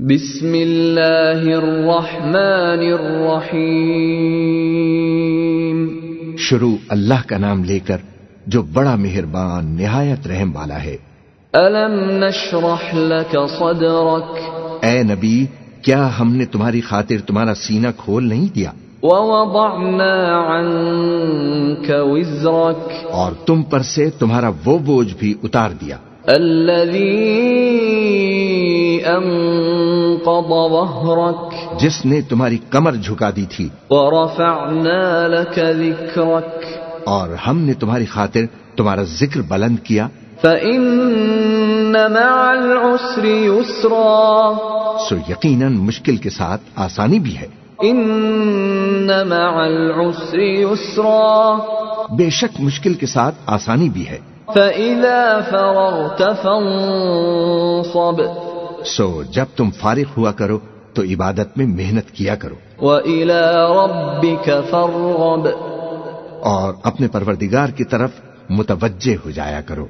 بسم اللہ الرحمن الرحیم۔ شروع اللہ کا نام لے کر جو بڑا مہربان نہایت رحم والا ہے۔ الم نشرح لك صدرك اے نبی کیا ہم نے تمہاری خاطر تمہارا سینہ کھول نہیں دیا؟ ووضعنا عنك وزرك اور تم پر سے تمہارا وہ بوجھ بھی اتار دیا۔ الذي انقض ظهرك جس نے تمہاری کمر جھکا دی تھی۔ ورفعنا لك ذكرك اور ہم نے تمہاری خاطر تمہارا ذکر بلند کیا۔ فإن مع العسر يسرا سو یقیناً مشکل کے ساتھ آسانی بھی ہے۔ ان مع العسر يسرا بے شک مشکل کے ساتھ آسانی بھی ہے۔ فإذا فرغت فانصب سو جب تم فارغ ہوا کرو تو عبادت میں محنت کیا کرو۔ وإلى ربك فارغب۔ اور اپنے پروردگار کی طرف متوجہ ہو جایا کرو۔